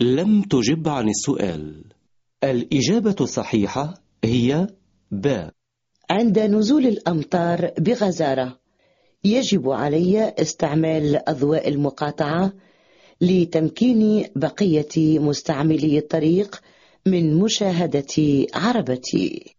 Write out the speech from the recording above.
لم تجب عن السؤال. الإجابة الصحيحة هي ب. عند نزول الأمطار بغزارة يجب علي استعمال أضواء المقاطعة لتمكين بقية مستعملي الطريق من مشاهدة عربتي.